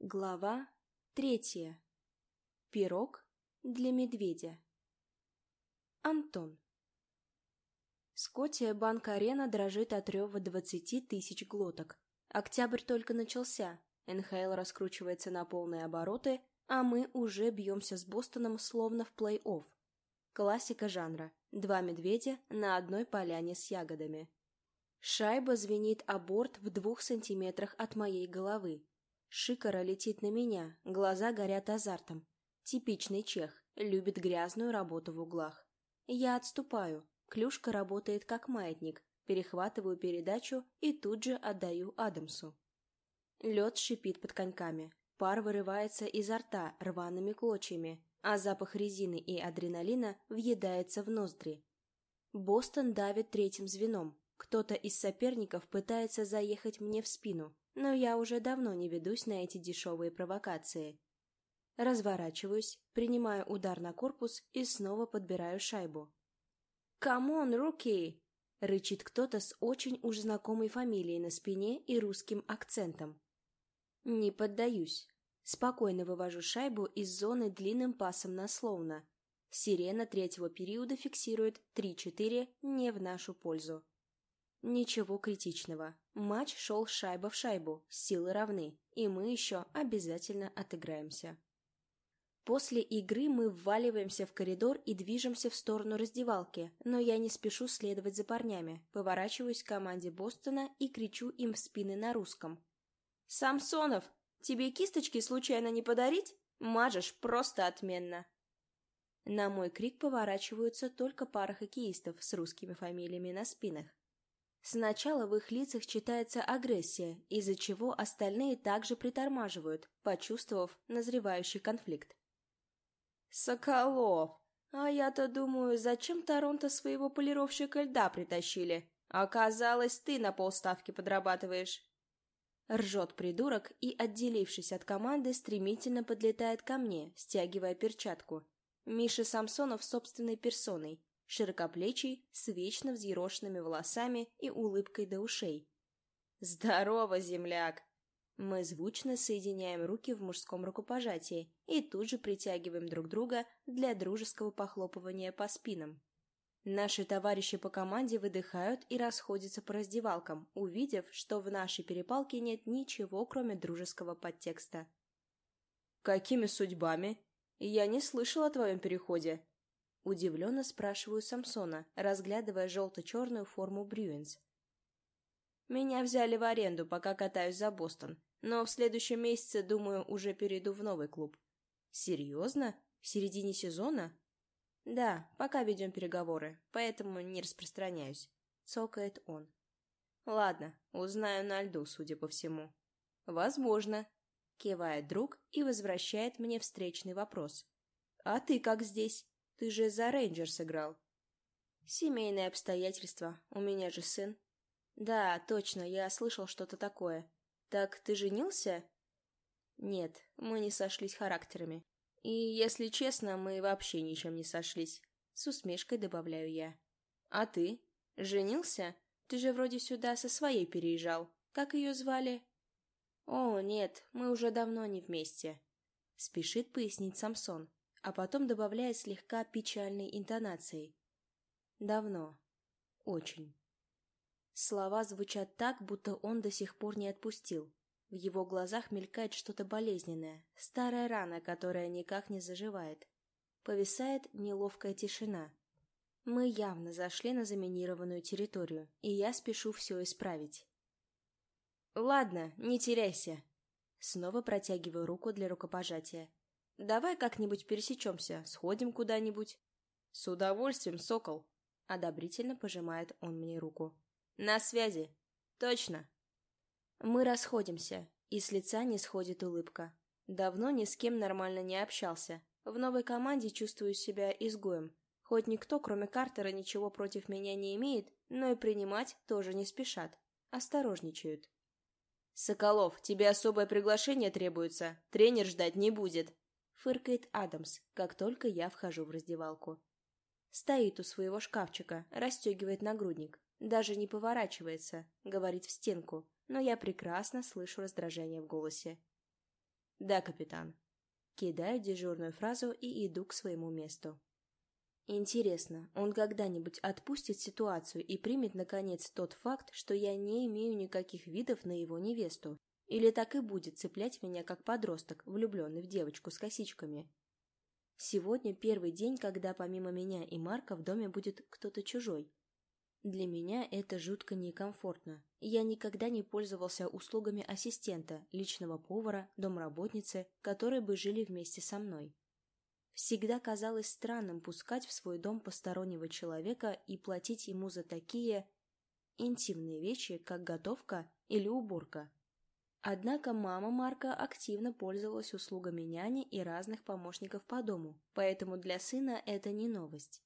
Глава третья. Пирог для медведя. Антон. Скотия Банк-арена дрожит от рева двадцати тысяч глоток. Октябрь только начался, НХЛ раскручивается на полные обороты, а мы уже бьемся с Бостоном словно в плей-офф. Классика жанра. Два медведя на одной поляне с ягодами. Шайба звенит о борт в двух сантиметрах от моей головы. Шикара летит на меня, глаза горят азартом. Типичный чех, любит грязную работу в углах. Я отступаю, клюшка работает как маятник, перехватываю передачу и тут же отдаю Адамсу. Лед шипит под коньками, пар вырывается изо рта рваными клочьями, а запах резины и адреналина въедается в ноздри. Бостон давит третьим звеном, кто-то из соперников пытается заехать мне в спину, но я уже давно не ведусь на эти дешевые провокации. Разворачиваюсь, принимаю удар на корпус и снова подбираю шайбу. «Come on, rookie!» — рычит кто-то с очень уж знакомой фамилией на спине и русским акцентом. Не поддаюсь. Спокойно вывожу шайбу из зоны длинным пасом на Слоуна. Сирена третьего периода фиксирует 3-4 не в нашу пользу. Ничего критичного. Матч шел шайба в шайбу, силы равны, и мы еще обязательно отыграемся. После игры мы вваливаемся в коридор и движемся в сторону раздевалки, но я не спешу следовать за парнями, поворачиваюсь к команде Бостона и кричу им в спины на русском. «Самсонов, тебе кисточки случайно не подарить? Мажешь просто отменно!» На мой крик поворачиваются только пара хоккеистов с русскими фамилиями на спинах. Сначала в их лицах читается агрессия, из-за чего остальные также притормаживают, почувствовав назревающий конфликт. «Соколов! А я-то думаю, зачем Торонто своего полировщика льда притащили? Оказалось, ты на полставки подрабатываешь!» Ржет придурок и, отделившись от команды, стремительно подлетает ко мне, стягивая перчатку. Миша Самсонов собственной персоной, широкоплечий, с вечно взъерошенными волосами и улыбкой до ушей. «Здорово, земляк!» Мы звучно соединяем руки в мужском рукопожатии и тут же притягиваем друг друга для дружеского похлопывания по спинам. Наши товарищи по команде выдыхают и расходятся по раздевалкам, увидев, что в нашей перепалке нет ничего, кроме дружеского подтекста. «Какими судьбами? Я не слышал о твоем переходе», Удивленно спрашиваю Самсона, разглядывая желто-черную форму Брюинс. «Меня взяли в аренду, пока катаюсь за Бостон, но в следующем месяце, думаю, уже перейду в новый клуб». «Серьезно? В середине сезона?» «Да, пока ведем переговоры, поэтому не распространяюсь», — цокает он. «Ладно, узнаю на льду, судя по всему». «Возможно», — кивает друг и возвращает мне встречный вопрос. «А ты как здесь?» Ты же за Рейнджер сыграл. Семейные обстоятельства. У меня же сын. Да, точно, я слышал что-то такое. Так ты женился? Нет, мы не сошлись характерами. И, если честно, мы вообще ничем не сошлись. С усмешкой добавляю я. А ты? Женился? Ты же вроде сюда со своей переезжал. Как ее звали? О, нет, мы уже давно не вместе. Спешит пояснить Самсон а потом добавляет слегка печальной интонацией. Давно. Очень. Слова звучат так, будто он до сих пор не отпустил. В его глазах мелькает что-то болезненное, старая рана, которая никак не заживает. Повисает неловкая тишина. Мы явно зашли на заминированную территорию, и я спешу все исправить. «Ладно, не теряйся». Снова протягиваю руку для рукопожатия. Давай как-нибудь пересечемся, сходим куда-нибудь. С удовольствием, сокол. Одобрительно пожимает он мне руку. На связи. Точно. Мы расходимся, и с лица не сходит улыбка. Давно ни с кем нормально не общался. В новой команде чувствую себя изгоем. Хоть никто, кроме Картера, ничего против меня не имеет, но и принимать тоже не спешат. Осторожничают. «Соколов, тебе особое приглашение требуется. Тренер ждать не будет», фыркает Адамс, как только я вхожу в раздевалку. Стоит у своего шкафчика, расстегивает нагрудник, даже не поворачивается, говорит в стенку, но я прекрасно слышу раздражение в голосе. Да, капитан. Кидаю дежурную фразу и иду к своему месту. Интересно, он когда-нибудь отпустит ситуацию и примет, наконец, тот факт, что я не имею никаких видов на его невесту? Или так и будет цеплять меня, как подросток, влюбленный в девочку с косичками? Сегодня первый день, когда помимо меня и Марка в доме будет кто-то чужой. Для меня это жутко некомфортно. Я никогда не пользовался услугами ассистента, личного повара, домработницы, которые бы жили вместе со мной. Всегда казалось странным пускать в свой дом постороннего человека и платить ему за такие интимные вещи, как готовка или уборка. Однако мама Марка активно пользовалась услугами няни и разных помощников по дому, поэтому для сына это не новость.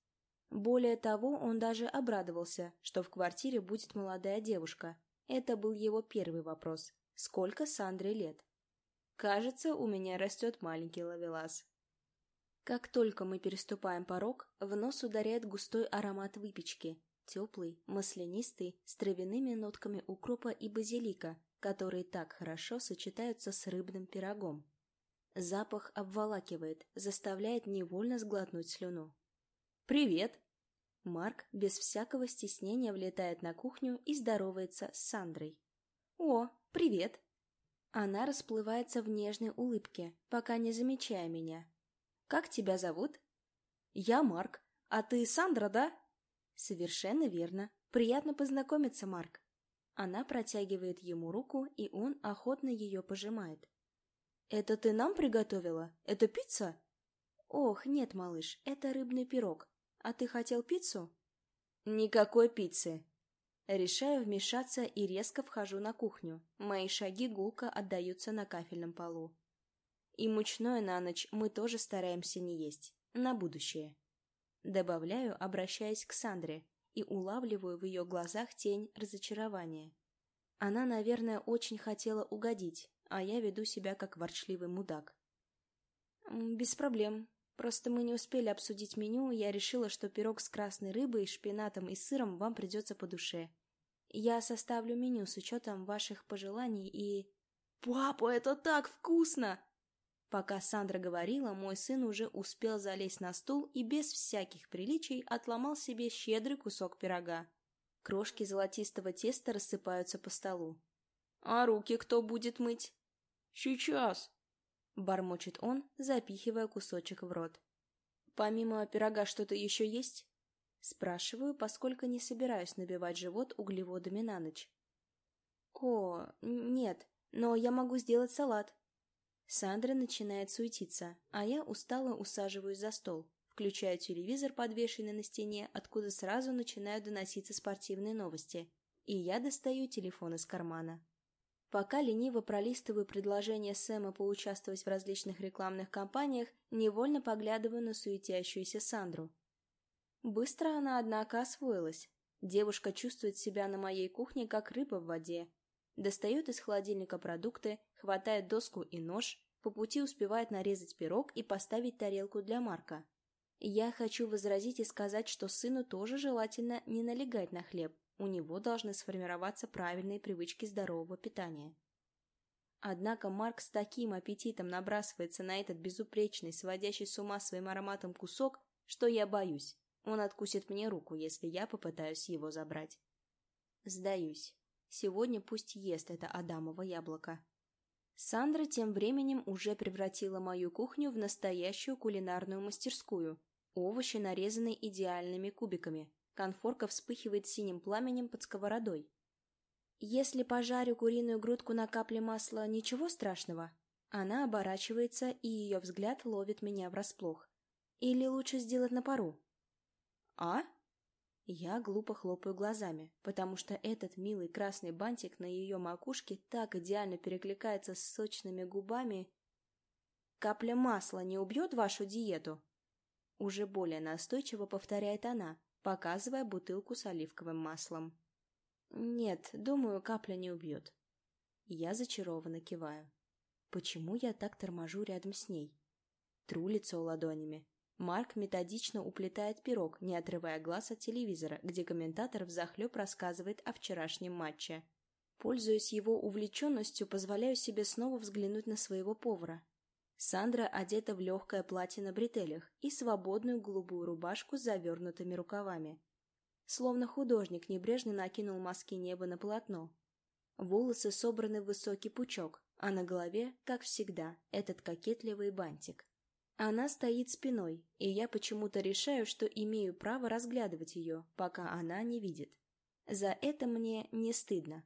Более того, он даже обрадовался, что в квартире будет молодая девушка. Это был его первый вопрос. Сколько Сандре лет? Кажется, у меня растет маленький ловелас. Как только мы переступаем порог, в нос ударяет густой аромат выпечки, теплый, маслянистый, с травяными нотками укропа и базилика, которые так хорошо сочетаются с рыбным пирогом. Запах обволакивает, заставляет невольно сглотнуть слюну. «Привет!» Марк без всякого стеснения влетает на кухню и здоровается с Сандрой. «О, привет!» Она расплывается в нежной улыбке, пока не замечая меня, как тебя зовут? Я Марк. А ты Сандра, да? Совершенно верно. Приятно познакомиться, Марк. Она протягивает ему руку, и он охотно ее пожимает. Это ты нам приготовила? Это пицца? Ох, нет, малыш, это рыбный пирог. А ты хотел пиццу? Никакой пиццы. Решаю вмешаться и резко вхожу на кухню. Мои шаги гулко отдаются на кафельном полу. И мучное на ночь мы тоже стараемся не есть. На будущее. Добавляю, обращаясь к Сандре, и улавливаю в ее глазах тень разочарования. Она, наверное, очень хотела угодить, а я веду себя как ворчливый мудак. «Без проблем. Просто мы не успели обсудить меню, я решила, что пирог с красной рыбой, шпинатом и сыром вам придется по душе. Я составлю меню с учетом ваших пожеланий и...» «Папа, это так вкусно!» Пока Сандра говорила, мой сын уже успел залезть на стул и без всяких приличий отломал себе щедрый кусок пирога. Крошки золотистого теста рассыпаются по столу. «А руки кто будет мыть?» «Сейчас!» — бормочет он, запихивая кусочек в рот. «Помимо пирога что-то еще есть?» Спрашиваю, поскольку не собираюсь набивать живот углеводами на ночь. «О, нет, но я могу сделать салат», Сандра начинает суетиться, а я устало усаживаюсь за стол, включаю телевизор, подвешенный на стене, откуда сразу начинают доноситься спортивные новости, и я достаю телефон из кармана. Пока лениво пролистываю предложение Сэма поучаствовать в различных рекламных кампаниях, невольно поглядываю на суетящуюся Сандру. Быстро она, однако, освоилась. Девушка чувствует себя на моей кухне, как рыба в воде, Достает из холодильника продукты, хватает доску и нож, по пути успевает нарезать пирог и поставить тарелку для Марка. Я хочу возразить и сказать, что сыну тоже желательно не налегать на хлеб, у него должны сформироваться правильные привычки здорового питания. Однако Марк с таким аппетитом набрасывается на этот безупречный, сводящий с ума своим ароматом кусок, что я боюсь. Он откусит мне руку, если я попытаюсь его забрать. Сдаюсь. Сегодня пусть ест это Адамово яблоко. Сандра тем временем уже превратила мою кухню в настоящую кулинарную мастерскую. Овощи нарезаны идеальными кубиками. Конфорка вспыхивает синим пламенем под сковородой. Если пожарю куриную грудку на капле масла, ничего страшного. Она оборачивается, и ее взгляд ловит меня врасплох. Или лучше сделать на пару? А? Я глупо хлопаю глазами, потому что этот милый красный бантик на ее макушке так идеально перекликается с сочными губами. «Капля масла не убьет вашу диету?» Уже более настойчиво повторяет она, показывая бутылку с оливковым маслом. «Нет, думаю, капля не убьет». Я зачарованно киваю. Почему я так торможу рядом с ней? Тру лицо ладонями, Марк методично уплетает пирог, не отрывая глаз от телевизора, где комментатор взахлеб рассказывает о вчерашнем матче. Пользуясь его увлеченностью, позволяю себе снова взглянуть на своего повара. Сандра одета в легкое платье на бретелях и свободную голубую рубашку с завернутыми рукавами. Словно художник небрежно накинул маски неба на полотно. Волосы собраны в высокий пучок, а на голове, как всегда, этот кокетливый бантик. Она стоит спиной, и я почему-то решаю, что имею право разглядывать ее, пока она не видит. За это мне не стыдно.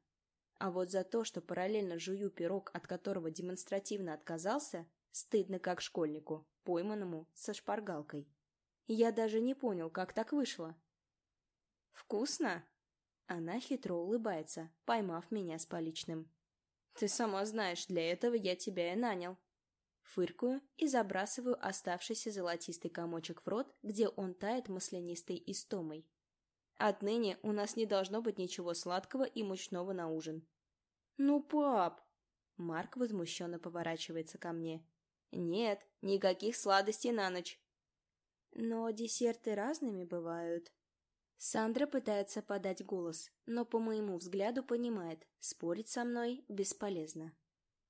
А вот за то, что параллельно жую пирог, от которого демонстративно отказался, стыдно как школьнику, пойманному со шпаргалкой. Я даже не понял, как так вышло. «Вкусно?» Она хитро улыбается, поймав меня с поличным. «Ты сама знаешь, для этого я тебя и нанял». Фыркаю и забрасываю оставшийся золотистый комочек в рот, где он тает маслянистой истомой. Отныне у нас не должно быть ничего сладкого и мучного на ужин. «Ну, пап!» Марк возмущенно поворачивается ко мне. «Нет, никаких сладостей на ночь!» «Но десерты разными бывают», Сандра пытается подать голос, но, по моему взгляду, понимает, спорить со мной бесполезно.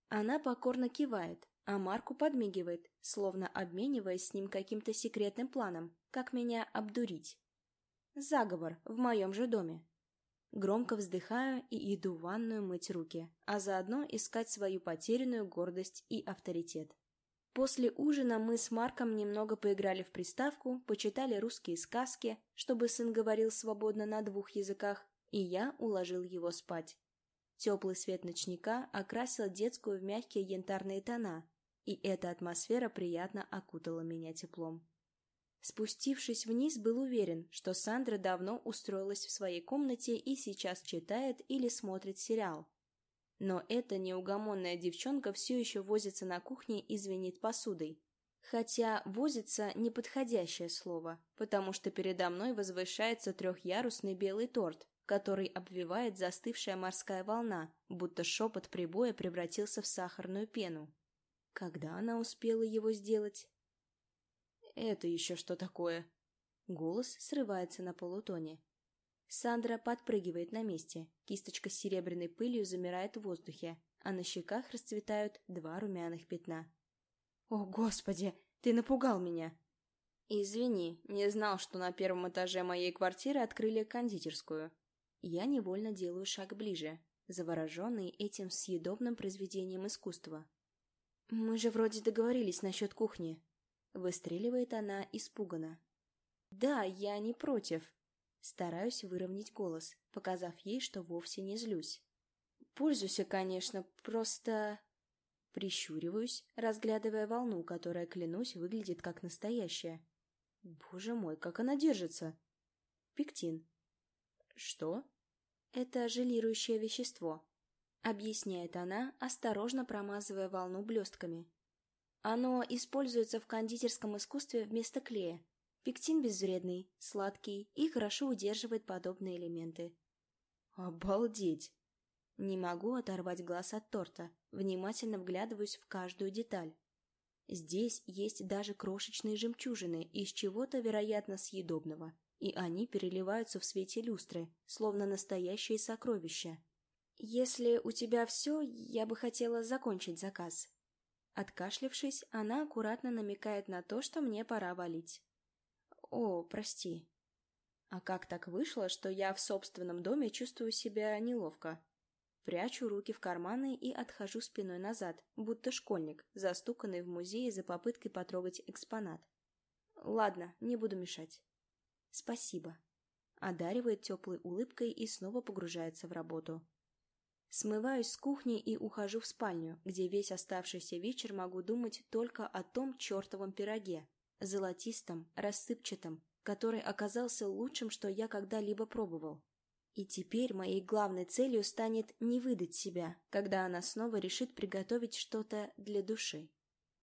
Она покорно кивает, а Марку подмигивает, словно обмениваясь с ним каким-то секретным планом, как меня обдурить. Заговор в моем же доме. Громко вздыхаю и иду в ванную мыть руки, а заодно искать свою потерянную гордость и авторитет. После ужина мы с Марком немного поиграли в приставку, почитали русские сказки, чтобы сын говорил свободно на двух языках, и я уложил его спать. Теплый свет ночника окрасил детскую в мягкие янтарные тона, и эта атмосфера приятно окутала меня теплом. Спустившись вниз, был уверен, что Сандра давно устроилась в своей комнате и сейчас читает или смотрит сериал, но эта неугомонная девчонка все еще возится на кухне и звенит посудой. Хотя «возится» — неподходящее слово, потому что передо мной возвышается трехъярусный белый торт, который обвивает застывшая морская волна, будто шепот прибоя превратился в сахарную пену. Когда она успела его сделать? «Это еще что такое?» Голос срывается на полутоне. Сандра подпрыгивает на месте, кисточка с серебряной пылью замирает в воздухе, а на щеках расцветают два румяных пятна. «О, Господи, ты напугал меня!» «Извини, не знал, что на первом этаже моей квартиры открыли кондитерскую». Я невольно делаю шаг ближе, завороженный этим съедобным произведением искусства. «Мы же вроде договорились насчет кухни», — выстреливает она испуганно. «Да, я не против», Стараюсь выровнять голос, показав ей, что вовсе не злюсь. Пользуйся, конечно, просто... Прищуриваюсь, разглядывая волну, которая, клянусь, выглядит как настоящая. Боже мой, как она держится! Пектин. Что? Это желирующее вещество. Объясняет она, осторожно промазывая волну блестками. Оно используется в кондитерском искусстве вместо клея, Пектин безвредный, сладкий и хорошо удерживает подобные элементы. Обалдеть! Не могу оторвать глаз от торта, внимательно вглядываюсь в каждую деталь. Здесь есть даже крошечные жемчужины из чего-то, вероятно, съедобного, и они переливаются в свете люстры, словно настоящие сокровища. «Если у тебя все, я бы хотела закончить заказ». Откашлявшись, она аккуратно намекает на то, что мне пора валить. «О, прости». А как так вышло, что я в собственном доме чувствую себя неловко? Прячу руки в карманы и отхожу спиной назад, будто школьник, застуканный в музее за попыткой потрогать экспонат. Ладно, не буду мешать. Спасибо. Одаривает теплой улыбкой и снова погружается в работу. Смываюсь с кухни и ухожу в спальню, где весь оставшийся вечер могу думать только о том чертовом пироге, золотистым, рассыпчатым, который оказался лучшим, что я когда-либо пробовал. И теперь моей главной целью станет не выдать себя, когда она снова решит приготовить что-то для души.